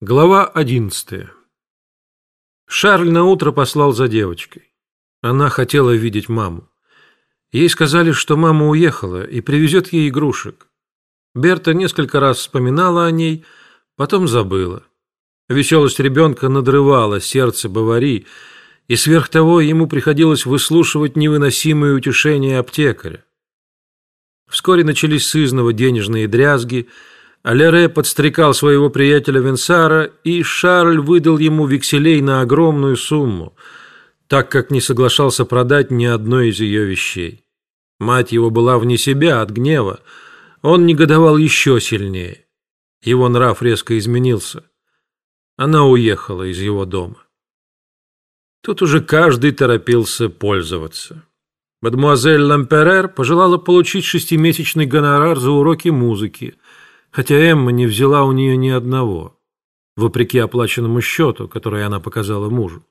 Глава одиннадцатая. Шарль на утро послал за девочкой. Она хотела видеть маму. Ей сказали, что мама уехала и привезет ей игрушек. Берта несколько раз вспоминала о ней, потом забыла. Веселость ребенка надрывала сердце Бавари, и сверх того ему приходилось выслушивать невыносимые утешения аптекаря. Вскоре начались сызново денежные дрязги – Алере подстрекал своего приятеля Венсара, и Шарль выдал ему векселей на огромную сумму, так как не соглашался продать ни одной из ее вещей. Мать его была вне себя от гнева, он негодовал еще сильнее. Его нрав резко изменился. Она уехала из его дома. Тут уже каждый торопился пользоваться. Мадемуазель Ламперер пожелала получить шестимесячный гонорар за уроки музыки – хотя Эмма не взяла у нее ни одного, вопреки оплаченному счету, который она показала мужу.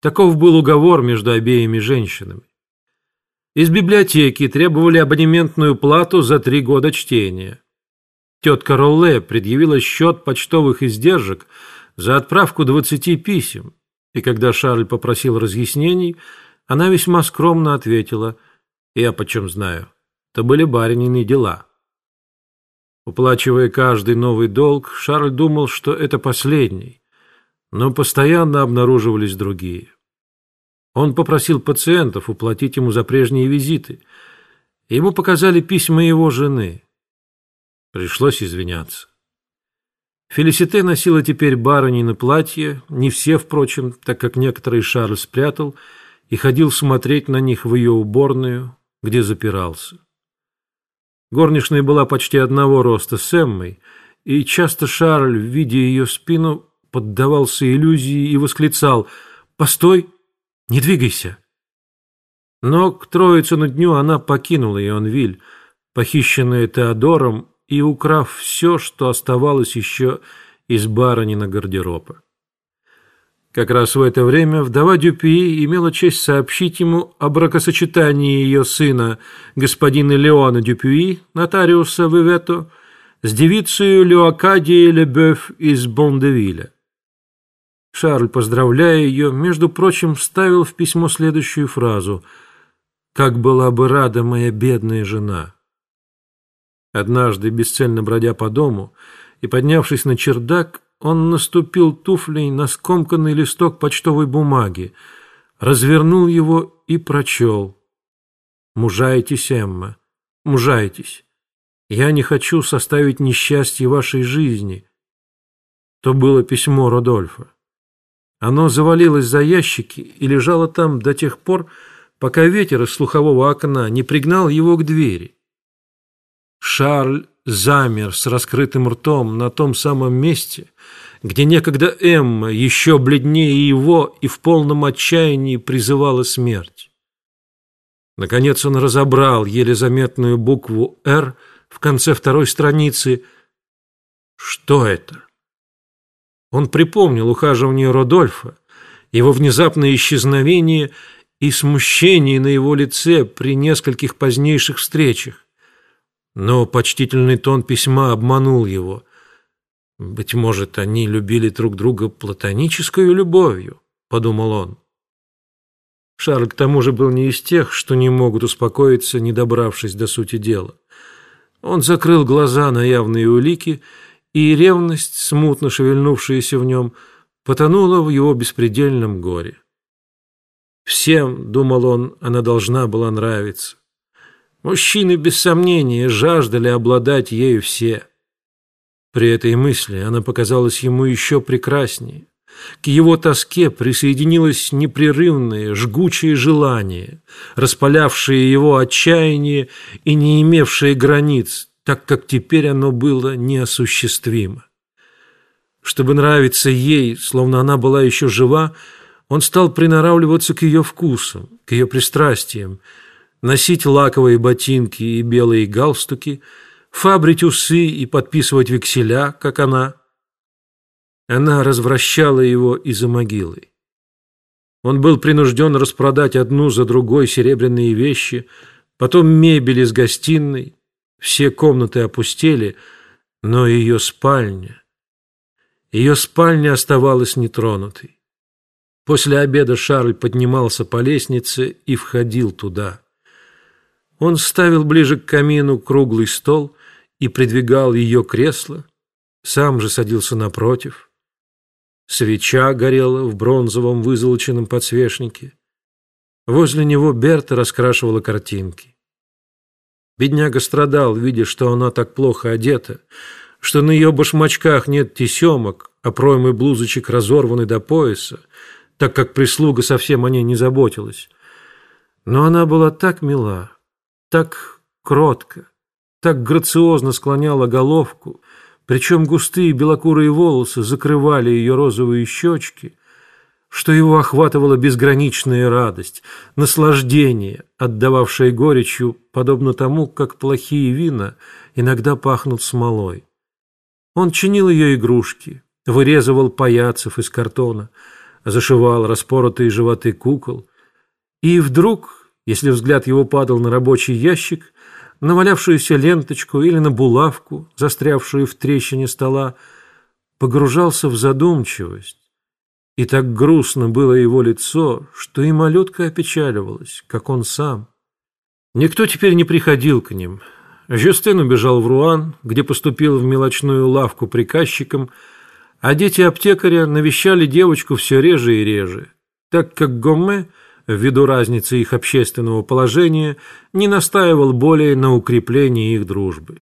Таков был уговор между обеими женщинами. Из библиотеки требовали абонементную плату за три года чтения. Тетка Ролле предъявила счет почтовых издержек за отправку двадцати писем, и когда Шарль попросил разъяснений, она весьма скромно ответила «Я почем знаю, то были баринины дела». Уплачивая каждый новый долг, Шарль думал, что это последний, но постоянно обнаруживались другие. Он попросил пациентов уплатить ему за прежние визиты. Ему показали письма его жены. Пришлось извиняться. Фелисите носила теперь барыни платье, не все, впрочем, так как некоторые Шарль спрятал и ходил смотреть на них в ее уборную, где запирался. Горничная была почти одного роста с Эммой, и часто Шарль, видя ее спину, поддавался иллюзии и восклицал «Постой! Не двигайся!». Но к Троицыну дню она покинула Ионвиль, похищенная Теодором и украв все, что оставалось еще из баронина гардероба. Как раз в это время вдова Дюпи имела честь сообщить ему о бракосочетании ее сына, господина Леона Дюпюи, нотариуса Вивето, с девицей Леокадией Лебёв из Бондевиля. Шарль, поздравляя ее, между прочим, вставил в письмо следующую фразу «Как была бы рада моя бедная жена». Однажды, бесцельно бродя по дому и поднявшись на чердак, он наступил туфлей на скомканный листок почтовой бумаги, развернул его и прочел. «Мужайтесь, Эмма, мужайтесь. Я не хочу составить несчастье вашей жизни». То было письмо Родольфа. Оно завалилось за ящики и лежало там до тех пор, пока ветер из слухового окна не пригнал его к двери. Шарль замер с раскрытым ртом на том самом месте, где некогда Эмма, еще бледнее его и в полном отчаянии призывала смерть. Наконец он разобрал еле заметную букву «Р» в конце второй страницы. Что это? Он припомнил ухаживание Родольфа, его внезапное исчезновение и смущение на его лице при нескольких позднейших встречах. Но почтительный тон письма обманул его. «Быть может, они любили друг друга платонической любовью», — подумал он. Шарль к тому же был не из тех, что не могут успокоиться, не добравшись до сути дела. Он закрыл глаза на явные улики, и ревность, смутно шевельнувшаяся в нем, потонула в его беспредельном горе. Всем, думал он, она должна была нравиться. Мужчины, без сомнения, жаждали обладать ею все. При этой мысли она показалась ему еще прекраснее. К его тоске присоединилось непрерывное, жгучее желание, распалявшее его отчаяние и не имевшее границ, так как теперь оно было неосуществимо. Чтобы нравиться ей, словно она была еще жива, он стал приноравливаться к ее вкусам, к ее пристрастиям, носить лаковые ботинки и белые галстуки, фабрить усы и подписывать векселя, как она. Она развращала его из-за могилы. Он был принужден распродать одну за другой серебряные вещи, потом мебель из гостиной, все комнаты опустели, но ее спальня, Ее спальня оставалась нетронутой. После обеда Шарль поднимался по лестнице и входил туда. Он ставил ближе к камину круглый стол и придвигал ее кресло, сам же садился напротив. Свеча горела в бронзовом вызолоченном подсвечнике. Возле него Берта раскрашивала картинки. Бедняга страдал, видя, что она так плохо одета, что на ее башмачках нет тесемок, а проймы блузочек разорваны до пояса, так как прислуга совсем о ней не заботилась. Но она была так мила, так кротко, так грациозно склоняла головку, причем густые белокурые волосы закрывали ее розовые щечки, что его охватывала безграничная радость, наслаждение, отдававшее горечью, подобно тому, как плохие вина иногда пахнут смолой. Он чинил ее игрушки, вырезывал паяцев из картона, зашивал распоротые животы кукол, и вдруг, если взгляд его падал на рабочий ящик, на валявшуюся ленточку или на булавку, застрявшую в трещине стола, погружался в задумчивость. И так грустно было его лицо, что и малютка опечаливалась, как он сам. Никто теперь не приходил к ним. Жюстен убежал в Руан, где поступил в мелочную лавку приказчиком, а дети аптекаря навещали девочку все реже и реже, так как Гомме – ввиду разницы их общественного положения, не настаивал более на укреплении их дружбы.